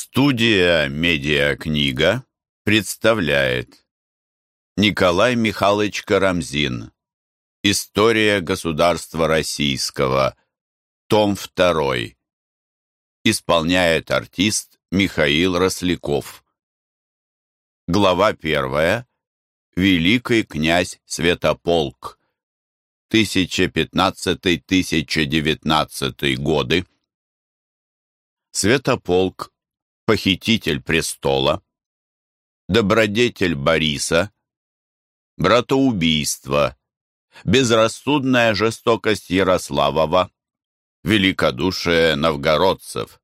Студия «Медиакнига» представляет Николай Михайлович Карамзин. История государства российского Том 2 Исполняет артист Михаил Росляков. Глава 1 Великий князь Святополк. 1015-1019 годы. Святополк похититель престола, добродетель Бориса, братоубийство, безрассудная жестокость Ярославова, великодушие новгородцев,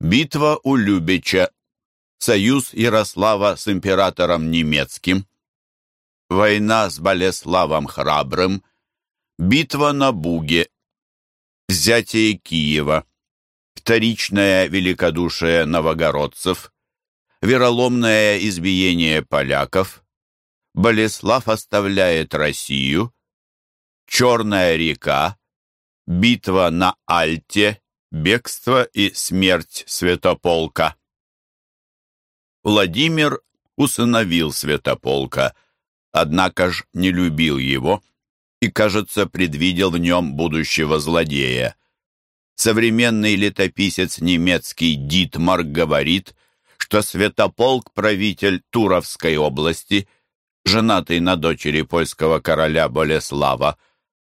битва у Любича, союз Ярослава с императором немецким, война с Болеславом Храбрым, битва на Буге, взятие Киева вторичное великодушие новогородцев, вероломное избиение поляков, Болеслав оставляет Россию, Черная река, битва на Альте, бегство и смерть Святополка. Владимир усыновил Святополка, однако ж не любил его и, кажется, предвидел в нем будущего злодея. Современный летописец немецкий Дитмар говорит, что Святополк, правитель Туровской области, женатый на дочери польского короля Болеслава,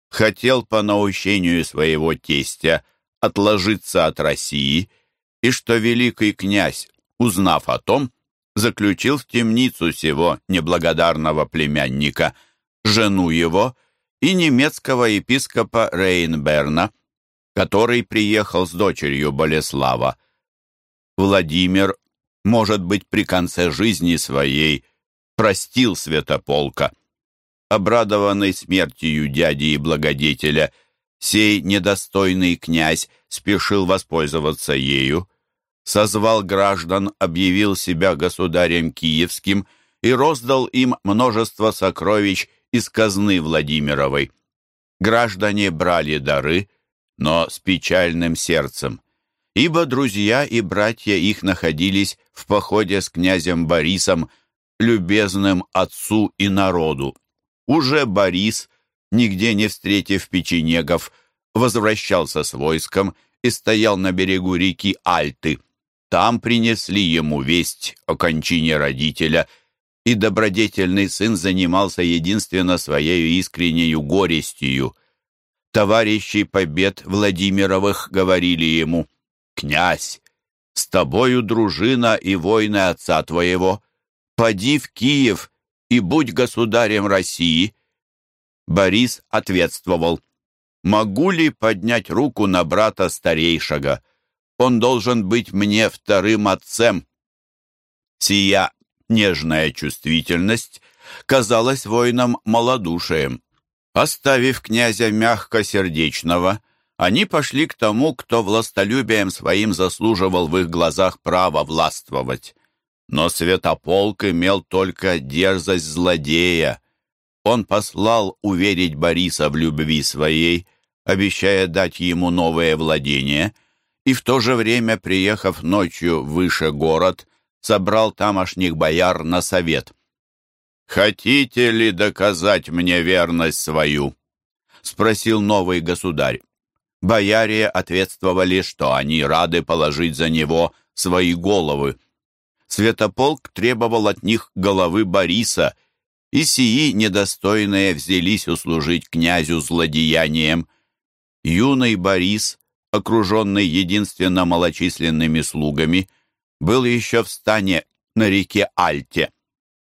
хотел по наущению своего тестя отложиться от России, и что великий князь, узнав о том, заключил в темницу сего неблагодарного племянника, жену его и немецкого епископа Рейнберна – который приехал с дочерью Болеслава. Владимир, может быть, при конце жизни своей простил Святополка. Обрадованный смертью дяди и благодетеля, сей недостойный князь спешил воспользоваться ею, созвал граждан, объявил себя государем киевским и роздал им множество сокровищ из казны Владимировой. Граждане брали дары, но с печальным сердцем, ибо друзья и братья их находились в походе с князем Борисом, любезным отцу и народу. Уже Борис, нигде не встретив печенегов, возвращался с войском и стоял на берегу реки Альты. Там принесли ему весть о кончине родителя, и добродетельный сын занимался единственно своей искреннею горестью — Товарищи побед Владимировых говорили ему, «Князь, с тобою дружина и войны отца твоего. Поди в Киев и будь государем России». Борис ответствовал, «Могу ли поднять руку на брата старейшего? Он должен быть мне вторым отцем». Сия нежная чувствительность казалась воинам малодушием. Оставив князя мягкосердечного, они пошли к тому, кто властолюбием своим заслуживал в их глазах право властвовать. Но Святополк имел только дерзость злодея. Он послал уверить Бориса в любви своей, обещая дать ему новое владение, и в то же время, приехав ночью выше город, собрал тамошних бояр на совет — «Хотите ли доказать мне верность свою?» — спросил новый государь. Бояре ответствовали, что они рады положить за него свои головы. Святополк требовал от них головы Бориса, и сии недостойные взялись услужить князю злодеянием. Юный Борис, окруженный единственно малочисленными слугами, был еще в стане на реке Альте.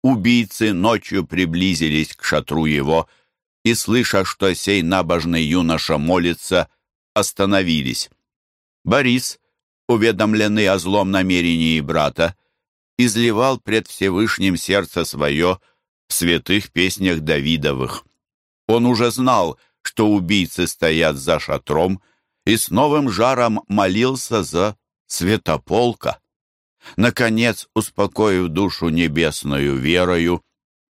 Убийцы ночью приблизились к шатру его и, слыша, что сей набожный юноша молится, остановились. Борис, уведомленный о злом намерении брата, изливал пред Всевышним сердце свое в святых песнях Давидовых. Он уже знал, что убийцы стоят за шатром, и с новым жаром молился за святополка наконец, успокоив душу небесную верою,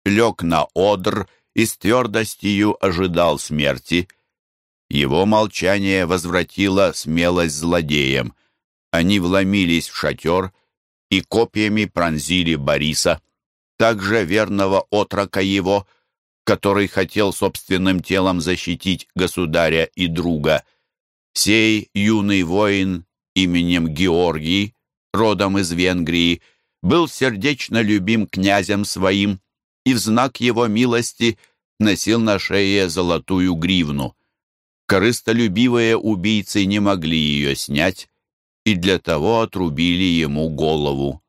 лег на одр и с твердостью ожидал смерти. Его молчание возвратило смелость злодеям. Они вломились в шатер и копьями пронзили Бориса, также верного отрока его, который хотел собственным телом защитить государя и друга. Сей юный воин именем Георгий, родом из Венгрии, был сердечно любим князем своим и в знак его милости носил на шее золотую гривну. Корыстолюбивые убийцы не могли ее снять, и для того отрубили ему голову.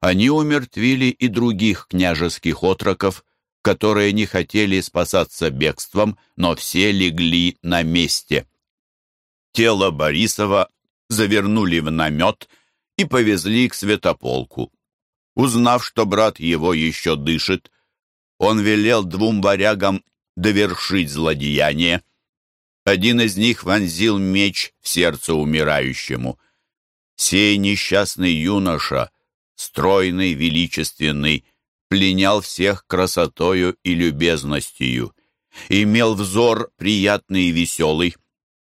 Они умертвили и других княжеских отроков, которые не хотели спасаться бегством, но все легли на месте. Тело Борисова завернули в намет и повезли к святополку. Узнав, что брат его еще дышит, он велел двум варягам довершить злодеяние. Один из них вонзил меч в сердце умирающему. Сей несчастный юноша, стройный, величественный, пленял всех красотою и любезностью, имел взор приятный и веселый,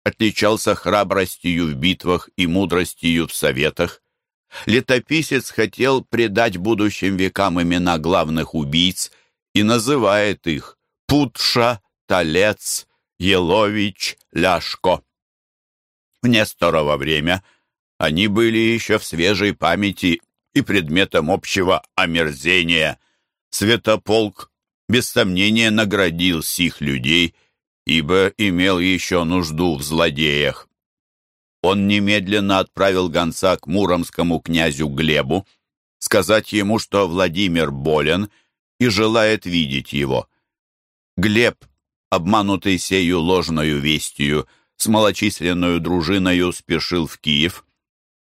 отличался храбростью в битвах и мудростью в советах. Летописец хотел предать будущим векам имена главных убийц и называет их Путша, Талец, Елович, Ляшко. В Несторово время они были еще в свежей памяти и предметом общего омерзения. Святополк без сомнения наградил сих людей, ибо имел еще нужду в злодеях. Он немедленно отправил гонца к муромскому князю Глебу, сказать ему, что Владимир болен и желает видеть его. Глеб, обманутый сею ложною вестью, с малочисленную дружиною спешил в Киев.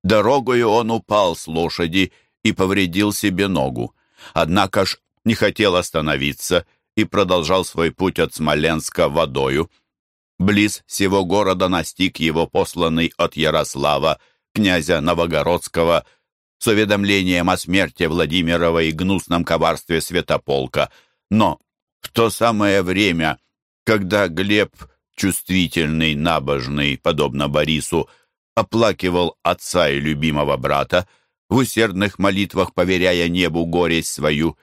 Дорогою он упал с лошади и повредил себе ногу. Однако ж не хотел остановиться и продолжал свой путь от Смоленска водою. Близ всего города настиг его посланный от Ярослава, князя Новогородского, с уведомлением о смерти Владимирова и гнусном коварстве Святополка. Но в то самое время, когда Глеб, чувствительный, набожный, подобно Борису, оплакивал отца и любимого брата, в усердных молитвах поверяя небу горесть свою,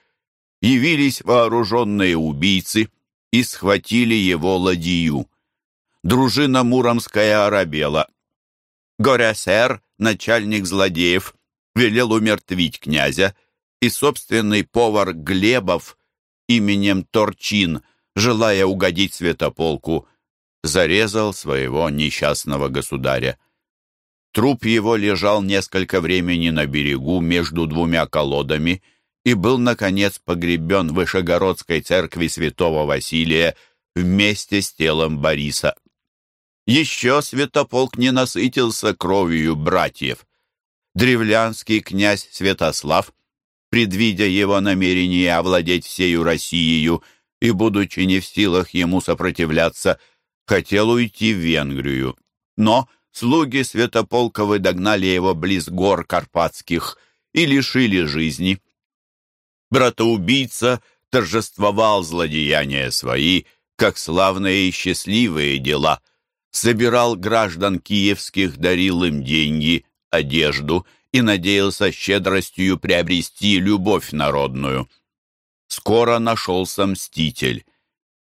явились вооруженные убийцы и схватили его ладью. Дружина муромская оробела. Горясер, начальник злодеев, велел умертвить князя, и собственный повар Глебов именем Торчин, желая угодить святополку, зарезал своего несчастного государя. Труп его лежал несколько времени на берегу между двумя колодами и был, наконец, погребен в Вышегородской церкви святого Василия вместе с телом Бориса. Еще святополк не насытился кровью братьев. Древлянский князь Святослав, предвидя его намерение овладеть всею Россией и, будучи не в силах ему сопротивляться, хотел уйти в Венгрию. Но слуги Святополковы догнали его близ гор Карпатских и лишили жизни. Братоубийца торжествовал злодеяния свои, как славные и счастливые дела. Собирал граждан киевских, дарил им деньги, одежду и надеялся щедростью приобрести любовь народную. Скоро нашелся мститель.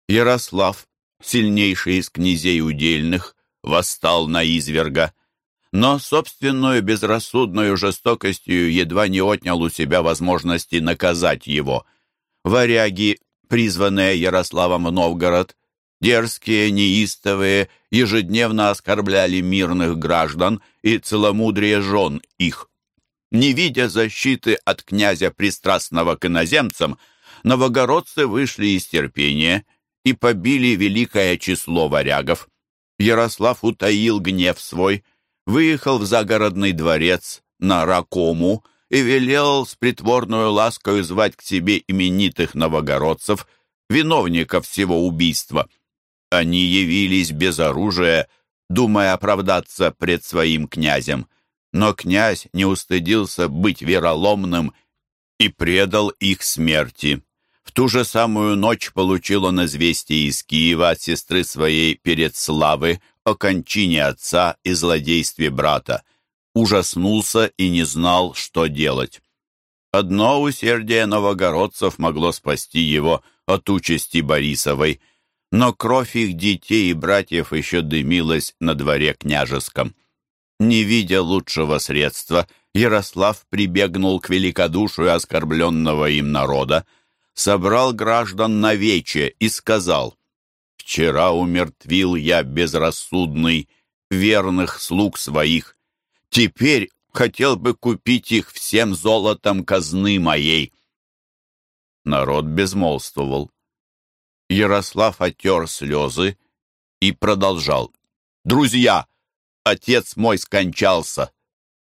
Ярослав, сильнейший из князей удельных, восстал на изверга но собственную безрассудную жестокостью едва не отнял у себя возможности наказать его. Варяги, призванные Ярославом в Новгород, дерзкие, неистовые, ежедневно оскорбляли мирных граждан и целомудрие жен их. Не видя защиты от князя, пристрастного к иноземцам, новогородцы вышли из терпения и побили великое число варягов. Ярослав утаил гнев свой – выехал в загородный дворец на Ракому и велел с притворной лаской звать к себе именитых новогородцев, виновников всего убийства. Они явились без оружия, думая оправдаться пред своим князем. Но князь не устыдился быть вероломным и предал их смерти. В ту же самую ночь получил он известие из Киева от сестры своей перед славы о кончине отца и злодействе брата. ужаснулся и не знал, что делать. Одно усердие новогородцев могло спасти его от участи Борисовой, но кровь их детей и братьев еще дымилась на дворе княжеском. Не видя лучшего средства, Ярослав прибегнул к великодушию оскорбленного им народа, собрал граждан на вече и сказал, «Вчера умертвил я безрассудный, верных слуг своих. Теперь хотел бы купить их всем золотом казны моей». Народ безмолвствовал. Ярослав отер слезы и продолжал. «Друзья, отец мой скончался.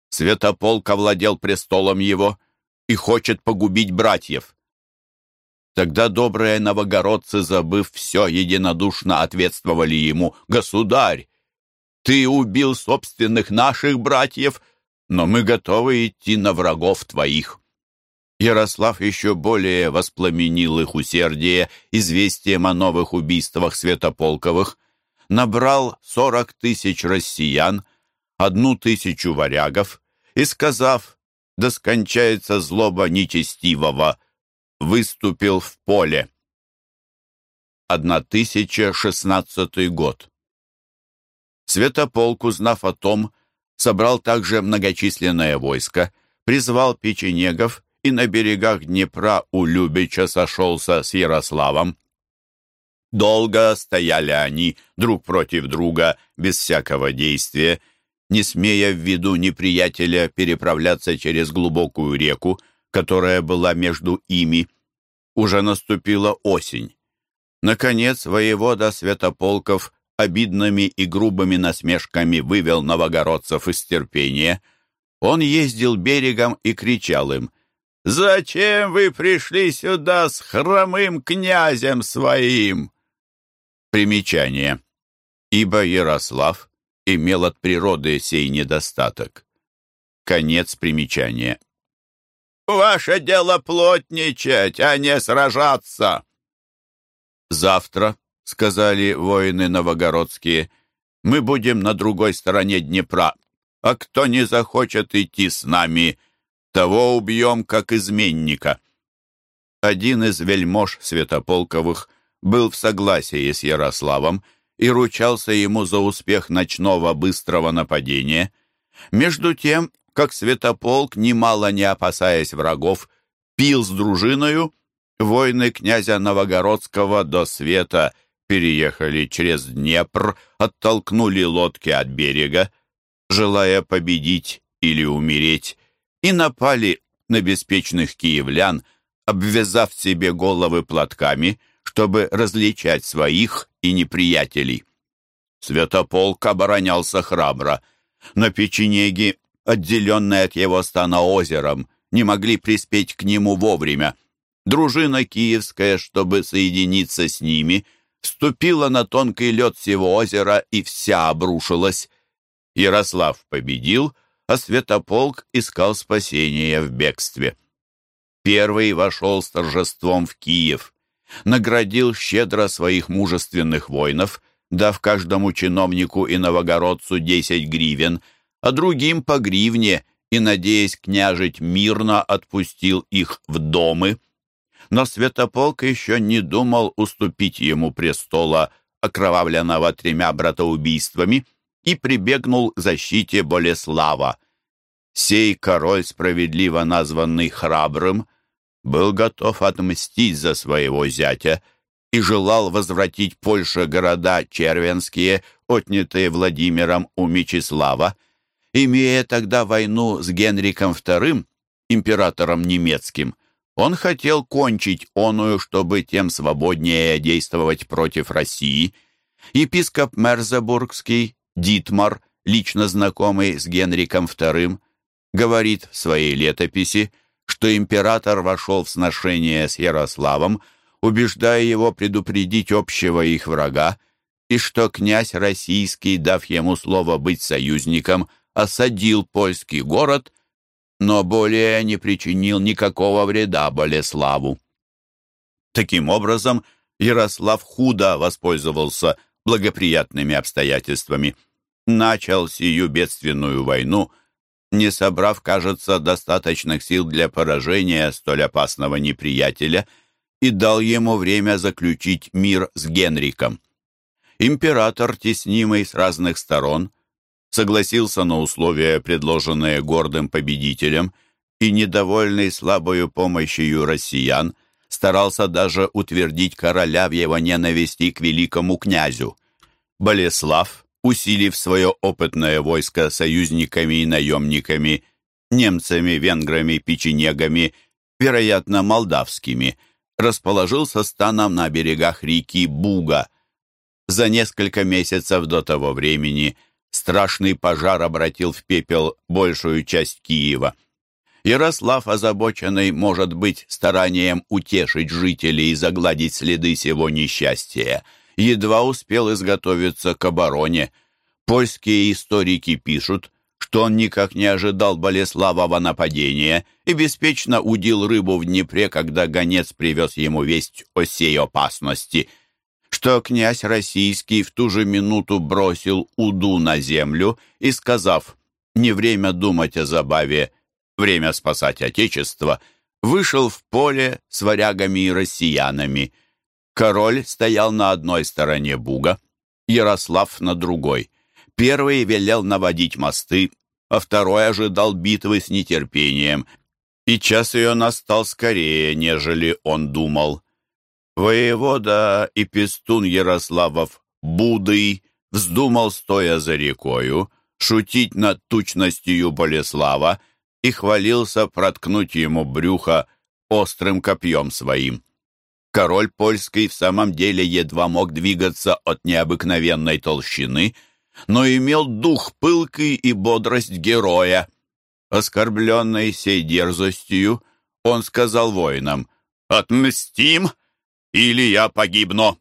Святополк овладел престолом его и хочет погубить братьев. Тогда добрые новогородцы, забыв все, единодушно ответствовали ему, «Государь, ты убил собственных наших братьев, но мы готовы идти на врагов твоих». Ярослав еще более воспламенил их усердие известием о новых убийствах Святополковых, набрал сорок тысяч россиян, одну тысячу варягов и, сказав «Да скончается злоба нечестивого», выступил в поле. 1016 год. Святополк, узнав о том, собрал также многочисленное войско, призвал печенегов и на берегах Днепра у Любича сошелся с Ярославом. Долго стояли они друг против друга, без всякого действия, не смея в виду неприятеля переправляться через глубокую реку, которая была между ими. Уже наступила осень. Наконец, воевода Святополков обидными и грубыми насмешками вывел новогородцев из терпения. Он ездил берегом и кричал им «Зачем вы пришли сюда с хромым князем своим?» Примечание. Ибо Ярослав имел от природы сей недостаток. Конец примечания. «Ваше дело плотничать, а не сражаться!» «Завтра», — сказали воины новогородские, — «мы будем на другой стороне Днепра, а кто не захочет идти с нами, того убьем, как изменника». Один из вельмож Святополковых был в согласии с Ярославом и ручался ему за успех ночного быстрого нападения. Между тем как Святополк, немало не опасаясь врагов, пил с дружиною, воины князя Новогородского до света переехали через Днепр, оттолкнули лодки от берега, желая победить или умереть, и напали на беспечных киевлян, обвязав себе головы платками, чтобы различать своих и неприятелей. Святополк оборонялся храбро. На печенеге отделенные от его стана озером, не могли приспеть к нему вовремя. Дружина киевская, чтобы соединиться с ними, вступила на тонкий лед всего озера и вся обрушилась. Ярослав победил, а Святополк искал спасения в бегстве. Первый вошел с торжеством в Киев, наградил щедро своих мужественных воинов, дав каждому чиновнику и новогородцу десять гривен — а другим по гривне и, надеясь княжить мирно, отпустил их в домы. Но Святополк еще не думал уступить ему престола, окровавленного тремя братоубийствами, и прибегнул к защите Болеслава. Сей король, справедливо названный храбрым, был готов отмстить за своего зятя и желал возвратить Польше города червенские, отнятые Владимиром у Мечислава, Имея тогда войну с Генриком II, императором немецким, он хотел кончить оную, чтобы тем свободнее действовать против России. Епископ Мерзебургский, Дитмар, лично знакомый с Генриком II, говорит в своей летописи, что император вошел в сношение с Ярославом, убеждая его предупредить общего их врага, и что князь российский, дав ему слово быть союзником, осадил польский город, но более не причинил никакого вреда Болеславу. Таким образом, Ярослав худо воспользовался благоприятными обстоятельствами, начал сию бедственную войну, не собрав, кажется, достаточных сил для поражения столь опасного неприятеля, и дал ему время заключить мир с Генриком. Император, теснимый с разных сторон, согласился на условия, предложенные гордым победителем, и, недовольный слабою помощью россиян, старался даже утвердить короля в его ненависти к великому князю. Болеслав, усилив свое опытное войско союзниками и наемниками, немцами, венграми, печенегами, вероятно, молдавскими, расположился станом на берегах реки Буга. За несколько месяцев до того времени страшный пожар обратил в пепел большую часть Киева. Ярослав, озабоченный, может быть, старанием утешить жителей и загладить следы сего несчастья, едва успел изготовиться к обороне. Польские историки пишут, что он никак не ожидал Болеславова нападения и беспечно удил рыбу в Днепре, когда гонец привез ему весть о сей опасности, что князь российский в ту же минуту бросил уду на землю и, сказав «не время думать о забаве, время спасать Отечество», вышел в поле с варягами и россиянами – Король стоял на одной стороне Буга, Ярослав на другой. Первый велел наводить мосты, а второй ожидал битвы с нетерпением, и час ее настал скорее, нежели он думал. Воевода и пестун Ярославов Будый вздумал, стоя за рекою, шутить над тучностью Болеслава и хвалился проткнуть ему брюхо острым копьем своим. Король польский в самом деле едва мог двигаться от необыкновенной толщины, но имел дух пылкий и бодрость героя. Оскорбленный сей дерзостью, он сказал воинам, «Отмстим, или я погибну!»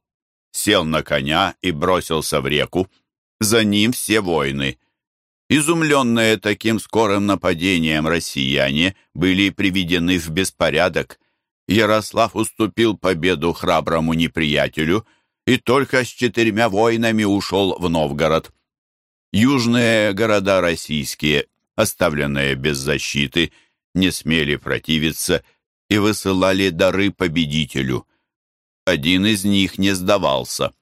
Сел на коня и бросился в реку. За ним все воины. Изумленные таким скорым нападением россияне были приведены в беспорядок. Ярослав уступил победу храброму неприятелю и только с четырьмя воинами ушел в Новгород. Южные города российские, оставленные без защиты, не смели противиться и высылали дары победителю. Один из них не сдавался.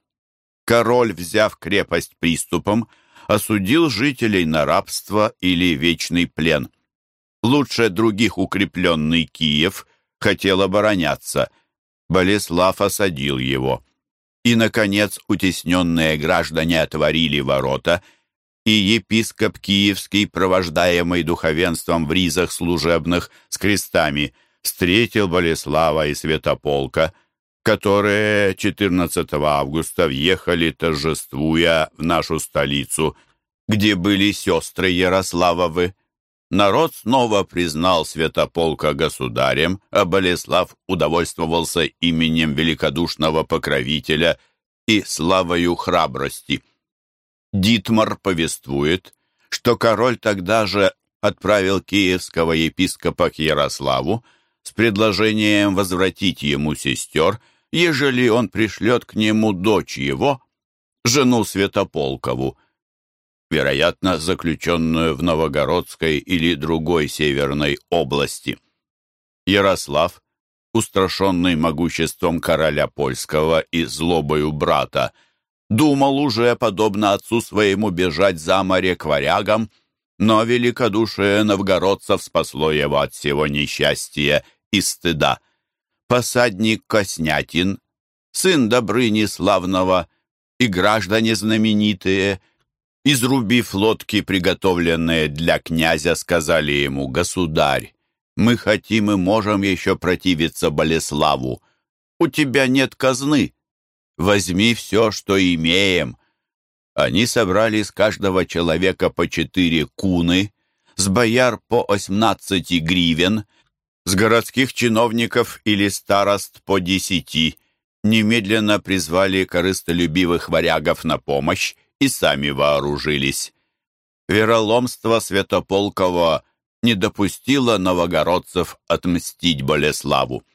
Король, взяв крепость приступом, осудил жителей на рабство или вечный плен. Лучше других укрепленный Киев – хотел обороняться. Болеслав осадил его. И, наконец, утесненные граждане отворили ворота, и епископ Киевский, провождаемый духовенством в ризах служебных с крестами, встретил Болеслава и Святополка, которые 14 августа въехали, торжествуя в нашу столицу, где были сестры Ярославовы. Народ снова признал Святополка государем, а Болеслав удовольствовался именем великодушного покровителя и славою храбрости. Дитмар повествует, что король тогда же отправил киевского епископа к Ярославу с предложением возвратить ему сестер, ежели он пришлет к нему дочь его, жену Святополкову, вероятно, заключенную в Новогородской или другой северной области. Ярослав, устрашенный могуществом короля польского и злобою брата, думал уже, подобно отцу своему, бежать за море к варягам, но великодушие новгородцев спасло его от всего несчастья и стыда. Посадник Коснятин, сын Добрыни славного и граждане знаменитые — Изрубив лодки, приготовленные для князя, сказали ему, «Государь, мы хотим и можем еще противиться Болеславу. У тебя нет казны. Возьми все, что имеем». Они собрали с каждого человека по четыре куны, с бояр по восемнадцати гривен, с городских чиновников или старост по десяти, немедленно призвали корыстолюбивых варягов на помощь и сами вооружились. Вероломство Святополкова не допустило новогородцев отмстить Болеславу.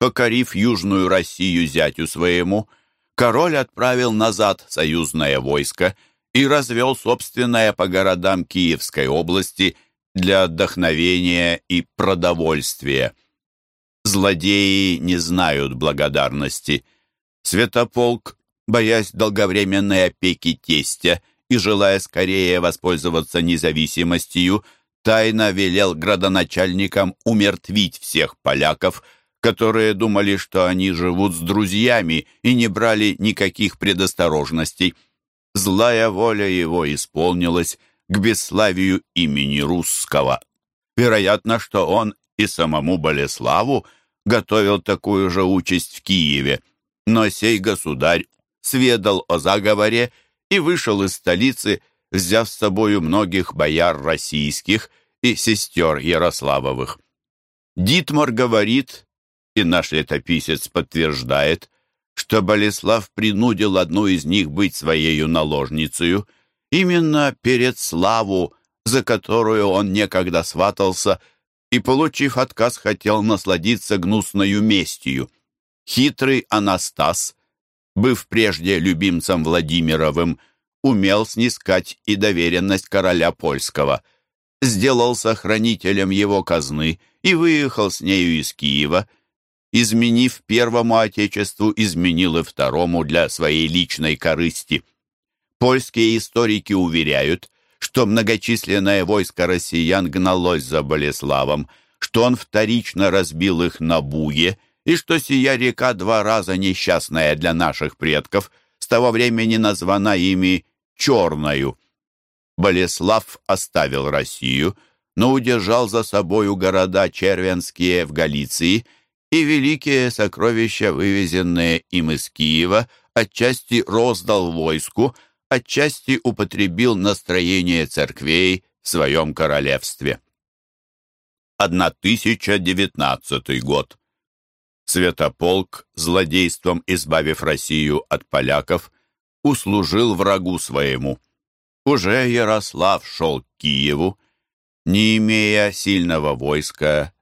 Покорив Южную Россию зятю своему, король отправил назад союзное войско и развел собственное по городам Киевской области для отдохновения и продовольствия. Злодеи не знают благодарности. Святополк, боясь долговременной опеки тестя и желая скорее воспользоваться независимостью, тайно велел градоначальникам умертвить всех поляков, которые думали, что они живут с друзьями и не брали никаких предосторожностей. Злая воля его исполнилась к бесславию имени русского. Вероятно, что он и самому Болеславу готовил такую же участь в Киеве, но сей государь сведал о заговоре и вышел из столицы, взяв с собою многих бояр российских и сестер Ярославовых. Дитмар говорит, и наш летописец подтверждает, что Болеслав принудил одну из них быть своею наложницею, именно перед славу, за которую он некогда сватался, и, получив отказ, хотел насладиться гнусною местью. Хитрый Анастас, быв прежде любимцем Владимировым, умел снискать и доверенность короля польского, сделался хранителем его казны и выехал с нею из Киева, изменив первому отечеству, изменил и второму для своей личной корысти. Польские историки уверяют, что многочисленное войско россиян гналось за Болеславом, что он вторично разбил их на Буе, и что сия река два раза несчастная для наших предков с того времени названа ими Черною. Болеслав оставил Россию, но удержал за собою города Червенские в Галиции и великие сокровища, вывезенные им из Киева, отчасти роздал войску, отчасти употребил настроение церквей в своем королевстве. 1019 год. Святополк, злодейством избавив Россию от поляков, услужил врагу своему. Уже Ярослав шел к Киеву, не имея сильного войска,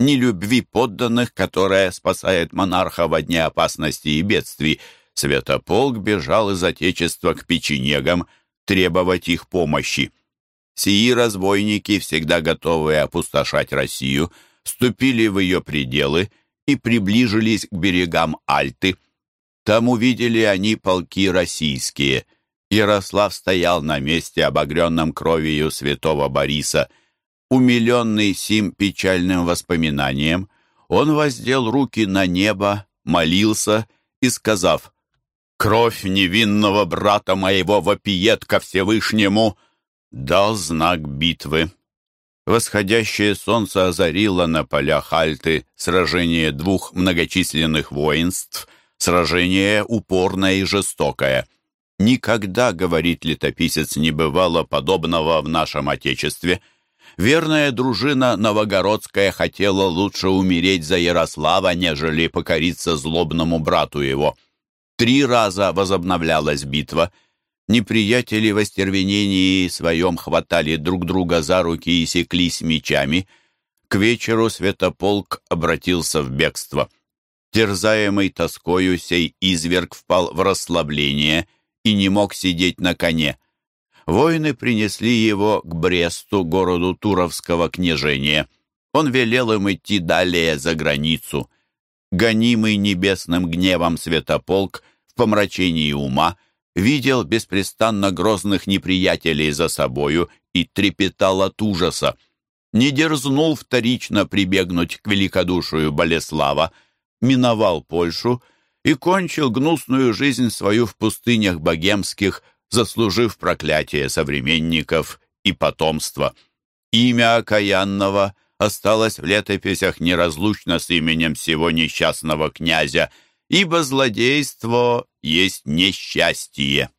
ни любви подданных, которая спасает монарха во дне опасности и бедствий, Святополк бежал из Отечества к печенегам требовать их помощи. Сии разбойники, всегда готовые опустошать Россию, вступили в ее пределы и приближились к берегам Альты. Там увидели они полки российские. Ярослав стоял на месте, обогренном кровью святого Бориса. Умиленный сим печальным воспоминанием, он воздел руки на небо, молился и, сказав Кровь невинного брата моего вопиет ко Всевышнему, дал знак битвы. Восходящее солнце озарило на полях Альты сражение двух многочисленных воинств, сражение упорное и жестокое. Никогда, говорит летописец, не бывало подобного в нашем Отечестве. Верная дружина новогородская хотела лучше умереть за Ярослава, нежели покориться злобному брату его. Три раза возобновлялась битва. Неприятели в остервенении своем хватали друг друга за руки и секлись мечами. К вечеру Святополк обратился в бегство. Терзаемый тоскою сей изверг впал в расслабление и не мог сидеть на коне. Воины принесли его к Бресту, городу Туровского княжения. Он велел им идти далее за границу. Гонимый небесным гневом Святополк в помрачении ума, видел беспрестанно грозных неприятелей за собою и трепетал от ужаса. Не дерзнул вторично прибегнуть к великодушию Болеслава, миновал Польшу и кончил гнусную жизнь свою в пустынях богемских, заслужив проклятие современников и потомства. Имя окаянного осталось в летописях неразлучно с именем всего несчастного князя – ибо злодейство есть несчастье.